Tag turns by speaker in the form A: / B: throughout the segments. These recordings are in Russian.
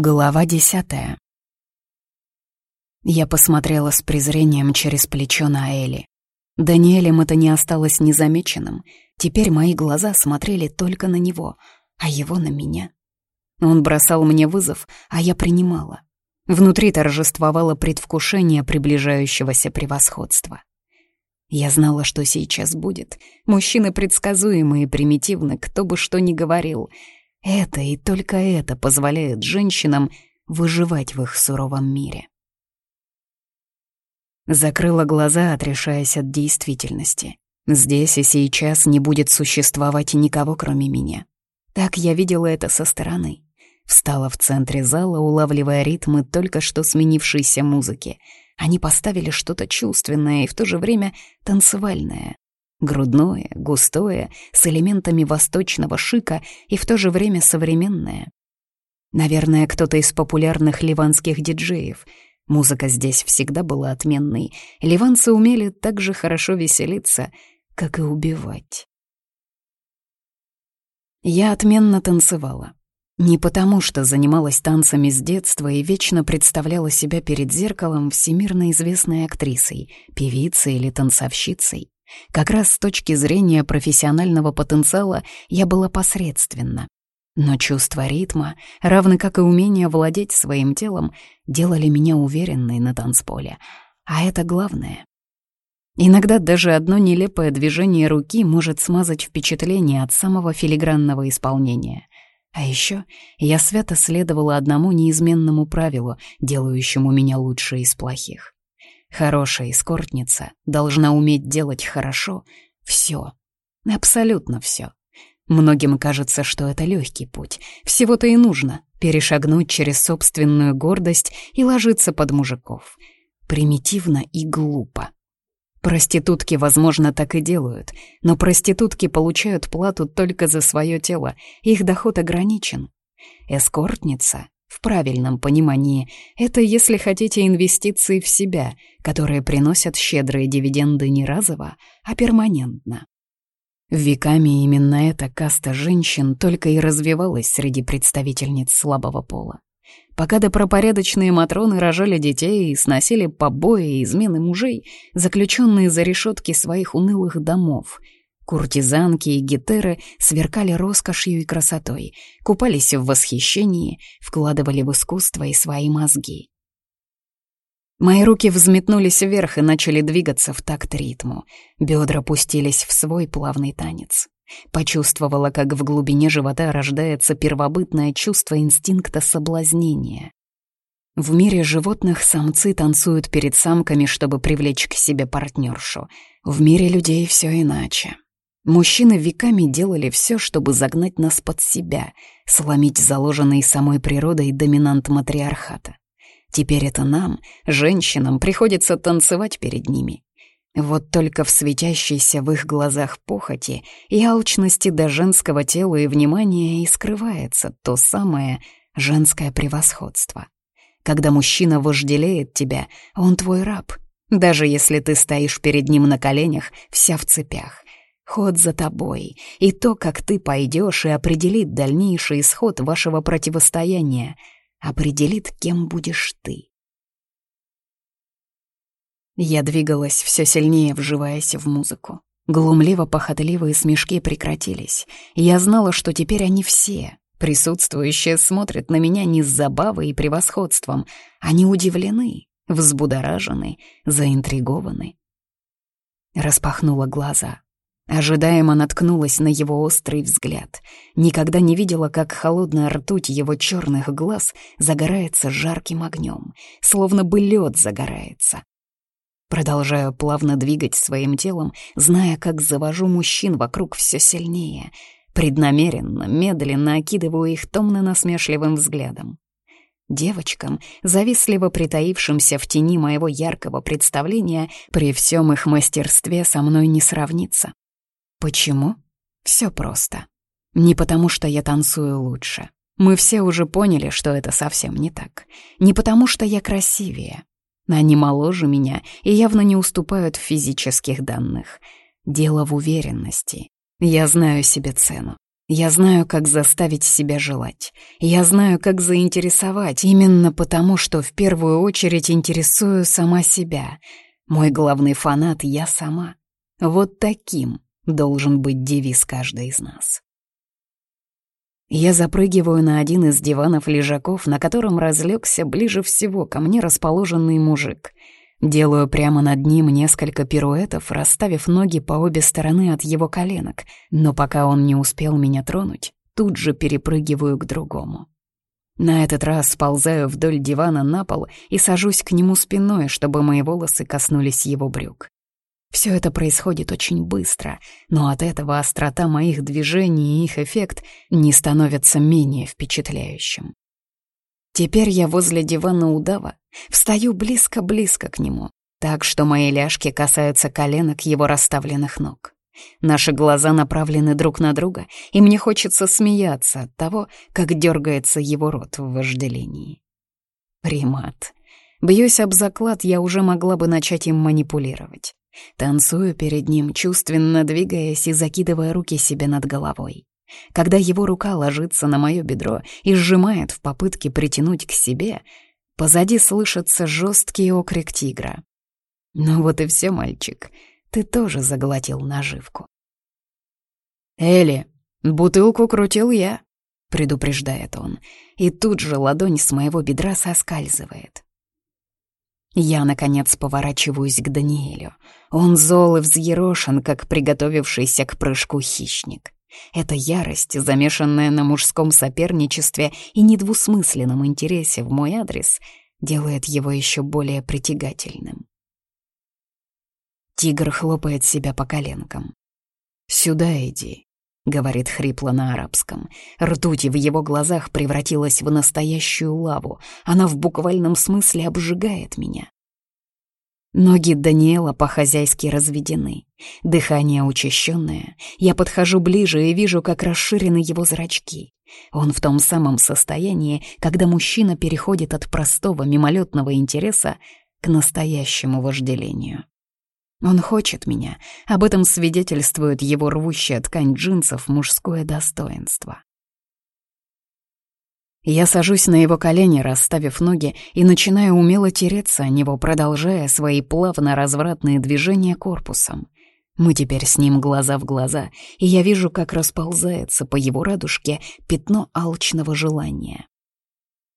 A: Глава десятая. Я посмотрела с презрением через плечо на Элли. Даниэлем это не осталось незамеченным. Теперь мои глаза смотрели только на него, а его на меня. Он бросал мне вызов, а я принимала. Внутри торжествовало предвкушение приближающегося превосходства. Я знала, что сейчас будет. Мужчины предсказуемые и примитивны, кто бы что ни говорил — это и только это позволяет женщинам выживать в их суровом мире. Закрыла глаза, отрешаясь от действительности. Здесь и сейчас не будет существовать никого, кроме меня. Так я видела это со стороны. Встала в центре зала, улавливая ритмы только что сменившейся музыки. Они поставили что-то чувственное и в то же время танцевальное. Грудное, густое, с элементами восточного шика и в то же время современное. Наверное, кто-то из популярных ливанских диджеев. Музыка здесь всегда была отменной. Ливанцы умели так же хорошо веселиться, как и убивать. Я отменно танцевала. Не потому, что занималась танцами с детства и вечно представляла себя перед зеркалом всемирно известной актрисой, певицей или танцовщицей. Как раз с точки зрения профессионального потенциала я была посредственна. Но чувство ритма, равно как и умение владеть своим телом, делали меня уверенной на танцполе. А это главное. Иногда даже одно нелепое движение руки может смазать впечатление от самого филигранного исполнения. А еще я свято следовала одному неизменному правилу, делающему меня лучше из плохих. Хорошая эскортница должна уметь делать хорошо все, абсолютно все. Многим кажется, что это легкий путь. Всего-то и нужно перешагнуть через собственную гордость и ложиться под мужиков. Примитивно и глупо. Проститутки, возможно, так и делают, но проститутки получают плату только за свое тело, их доход ограничен. Эскортница в правильном понимании, это, если хотите, инвестиции в себя, которые приносят щедрые дивиденды не разово, а перманентно. Веками именно эта каста женщин только и развивалась среди представительниц слабого пола. Пока допропорядочные матроны рожали детей и сносили побои и измены мужей, заключенные за решетки своих унылых домов — Куртизанки и гетеры сверкали роскошью и красотой, купались в восхищении, вкладывали в искусство и свои мозги. Мои руки взметнулись вверх и начали двигаться в такт ритму. Бедра пустились в свой плавный танец. Почувствовала, как в глубине живота рождается первобытное чувство инстинкта соблазнения. В мире животных самцы танцуют перед самками, чтобы привлечь к себе партнершу. В мире людей все иначе. Мужчины веками делали все, чтобы загнать нас под себя, сломить заложенный самой природой доминант матриархата. Теперь это нам, женщинам, приходится танцевать перед ними. Вот только в светящейся в их глазах похоти и алчности до женского тела и внимания и скрывается то самое женское превосходство. Когда мужчина вожделеет тебя, он твой раб, даже если ты стоишь перед ним на коленях, вся в цепях, Ход за тобой, и то, как ты пойдешь, и определит дальнейший исход вашего противостояния, определит, кем будешь ты. Я двигалась все сильнее, вживаясь в музыку. Глумливо-похотливые смешки прекратились. Я знала, что теперь они все, присутствующие, смотрят на меня не с забавой и превосходством. Они удивлены, взбудоражены, заинтригованы. Распахнула глаза. Ожидаемо наткнулась на его острый взгляд. Никогда не видела, как холодная ртуть его черных глаз загорается жарким огнем, словно бы лед загорается. Продолжаю плавно двигать своим телом, зная, как завожу мужчин вокруг все сильнее. Преднамеренно, медленно окидываю их томно-насмешливым взглядом. Девочкам, завистливо притаившимся в тени моего яркого представления, при всем их мастерстве со мной не сравнится. Почему? Все просто. Не потому, что я танцую лучше. Мы все уже поняли, что это совсем не так. Не потому, что я красивее. Они моложе меня и явно не уступают в физических данных. Дело в уверенности. Я знаю себе цену. Я знаю, как заставить себя желать. Я знаю, как заинтересовать, именно потому, что в первую очередь интересую сама себя. Мой главный фанат — я сама. Вот таким должен быть девиз каждой из нас. Я запрыгиваю на один из диванов-лежаков, на котором разлегся ближе всего ко мне расположенный мужик. Делаю прямо над ним несколько пируэтов, расставив ноги по обе стороны от его коленок, но пока он не успел меня тронуть, тут же перепрыгиваю к другому. На этот раз сползаю вдоль дивана на пол и сажусь к нему спиной, чтобы мои волосы коснулись его брюк. Все это происходит очень быстро, но от этого острота моих движений и их эффект не становятся менее впечатляющим. Теперь я возле дивана удава, встаю близко-близко к нему, так что мои ляжки касаются коленок его расставленных ног. Наши глаза направлены друг на друга, и мне хочется смеяться от того, как дергается его рот в вожделении. Примат. Бьюсь об заклад, я уже могла бы начать им манипулировать. Танцую перед ним, чувственно двигаясь и закидывая руки себе над головой. Когда его рука ложится на мое бедро и сжимает в попытке притянуть к себе, позади слышится жесткий окрик тигра. «Ну вот и все, мальчик, ты тоже заглотил наживку». «Элли, бутылку крутил я», — предупреждает он, и тут же ладонь с моего бедра соскальзывает. Я, наконец, поворачиваюсь к Даниэлю. Он зол и взъерошен, как приготовившийся к прыжку хищник. Эта ярость, замешанная на мужском соперничестве и недвусмысленном интересе в мой адрес, делает его еще более притягательным. Тигр хлопает себя по коленкам. «Сюда иди», — говорит хрипло на арабском. Ртуть в его глазах превратилась в настоящую лаву. Она в буквальном смысле обжигает меня. Ноги Даниэла по-хозяйски разведены. Дыхание учащенное. Я подхожу ближе и вижу, как расширены его зрачки. Он в том самом состоянии, когда мужчина переходит от простого мимолетного интереса к настоящему вожделению. Он хочет меня, об этом свидетельствует его рвущая ткань джинсов мужское достоинство. Я сажусь на его колени, расставив ноги, и начинаю умело тереться о него, продолжая свои плавно-развратные движения корпусом. Мы теперь с ним глаза в глаза, и я вижу, как расползается по его радужке пятно алчного желания.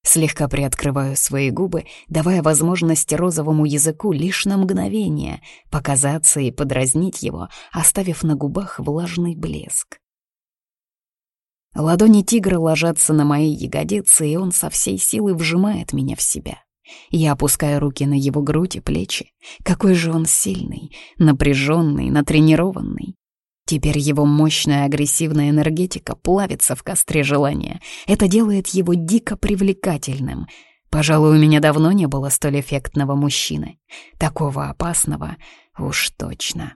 A: Слегка приоткрываю свои губы, давая возможность розовому языку лишь на мгновение показаться и подразнить его, оставив на губах влажный блеск. Ладони тигра ложатся на мои ягодицы, и он со всей силы вжимает меня в себя. Я опускаю руки на его грудь и плечи. Какой же он сильный, напряженный, натренированный. Теперь его мощная агрессивная энергетика плавится в костре желания. Это делает его дико привлекательным. Пожалуй, у меня давно не было столь эффектного мужчины. Такого опасного уж точно.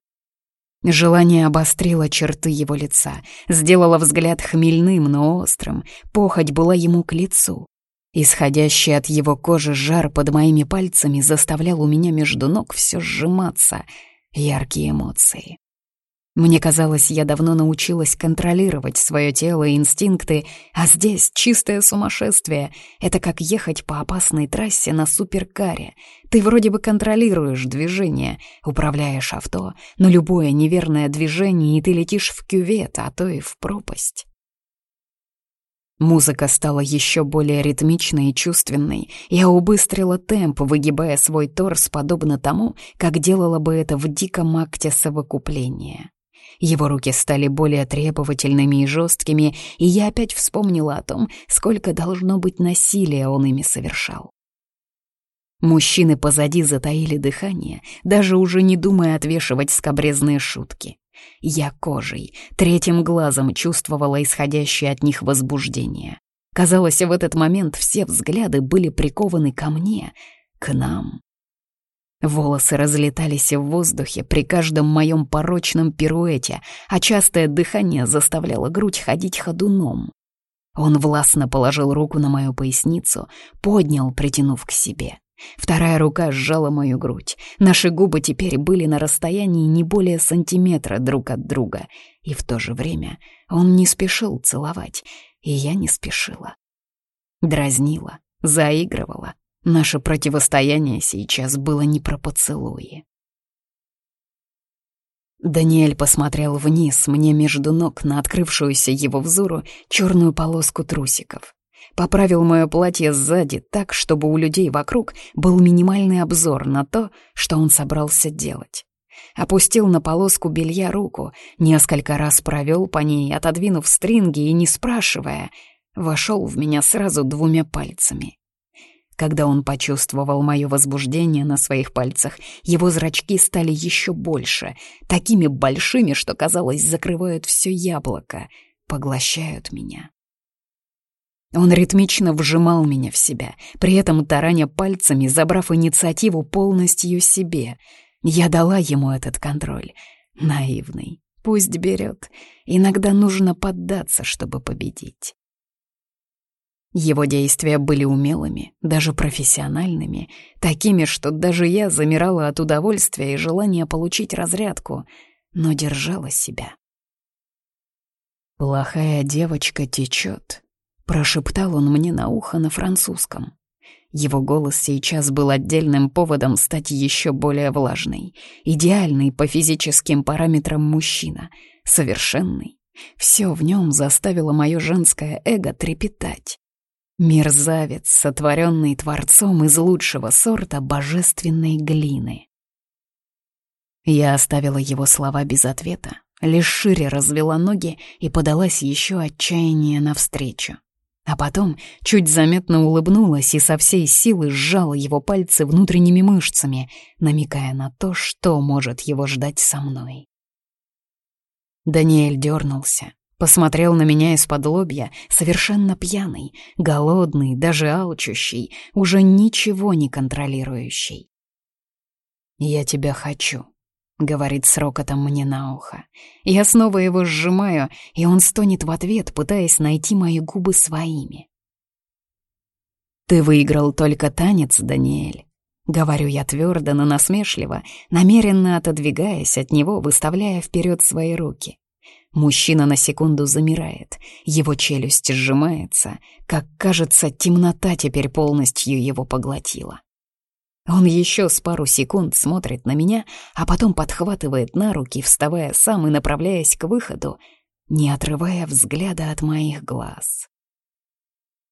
A: Желание обострило черты его лица, сделало взгляд хмельным, но острым. Похоть была ему к лицу. Исходящий от его кожи жар под моими пальцами заставлял у меня между ног все сжиматься. Яркие эмоции. Мне казалось, я давно научилась контролировать свое тело и инстинкты, а здесь чистое сумасшествие. Это как ехать по опасной трассе на суперкаре. Ты вроде бы контролируешь движение, управляешь авто, но любое неверное движение, и ты летишь в кювет, а то и в пропасть. Музыка стала еще более ритмичной и чувственной. Я убыстрила темп, выгибая свой торс, подобно тому, как делала бы это в диком акте совокупления. Его руки стали более требовательными и жесткими, и я опять вспомнила о том, сколько должно быть насилия он ими совершал. Мужчины позади затаили дыхание, даже уже не думая отвешивать скобрезные шутки. Я кожей, третьим глазом чувствовала исходящее от них возбуждение. Казалось, в этот момент все взгляды были прикованы ко мне, к нам. Волосы разлетались в воздухе при каждом моем порочном пируэте, а частое дыхание заставляло грудь ходить ходуном. Он властно положил руку на мою поясницу, поднял, притянув к себе. Вторая рука сжала мою грудь. Наши губы теперь были на расстоянии не более сантиметра друг от друга. И в то же время он не спешил целовать, и я не спешила. Дразнила, заигрывала. Наше противостояние сейчас было не про поцелуи. Даниэль посмотрел вниз, мне между ног, на открывшуюся его взору черную полоску трусиков. Поправил мое платье сзади так, чтобы у людей вокруг был минимальный обзор на то, что он собрался делать. Опустил на полоску белья руку, несколько раз провел по ней, отодвинув стринги и, не спрашивая, вошел в меня сразу двумя пальцами. Когда он почувствовал мое возбуждение на своих пальцах, его зрачки стали еще больше, такими большими, что, казалось, закрывают все яблоко, поглощают меня. Он ритмично вжимал меня в себя, при этом тараня пальцами, забрав инициативу полностью себе. Я дала ему этот контроль. Наивный. Пусть берет. Иногда нужно поддаться, чтобы победить. Его действия были умелыми, даже профессиональными, такими, что даже я замирала от удовольствия и желания получить разрядку, но держала себя. Плохая девочка течет, Прошептал он мне на ухо на французском. Его голос сейчас был отдельным поводом стать еще более влажной. Идеальный по физическим параметрам мужчина. Совершенный. Все в нем заставило мое женское эго трепетать. Мерзавец, сотворенный Творцом из лучшего сорта божественной глины. Я оставила его слова без ответа, лишь шире развела ноги и подалась еще отчаяние навстречу. А потом чуть заметно улыбнулась и со всей силы сжала его пальцы внутренними мышцами, намекая на то, что может его ждать со мной. Даниэль дернулся, посмотрел на меня из-под лобья, совершенно пьяный, голодный, даже алчущий, уже ничего не контролирующий. «Я тебя хочу», — говорит с рокотом мне на ухо. Я снова его сжимаю, и он стонет в ответ, пытаясь найти мои губы своими. «Ты выиграл только танец, Даниэль», — говорю я твердо, но насмешливо, намеренно отодвигаясь от него, выставляя вперед свои руки. Мужчина на секунду замирает, его челюсть сжимается, как кажется, темнота теперь полностью его поглотила. Он еще с пару секунд смотрит на меня, а потом подхватывает на руки, вставая сам и направляясь к выходу, не отрывая взгляда от моих глаз.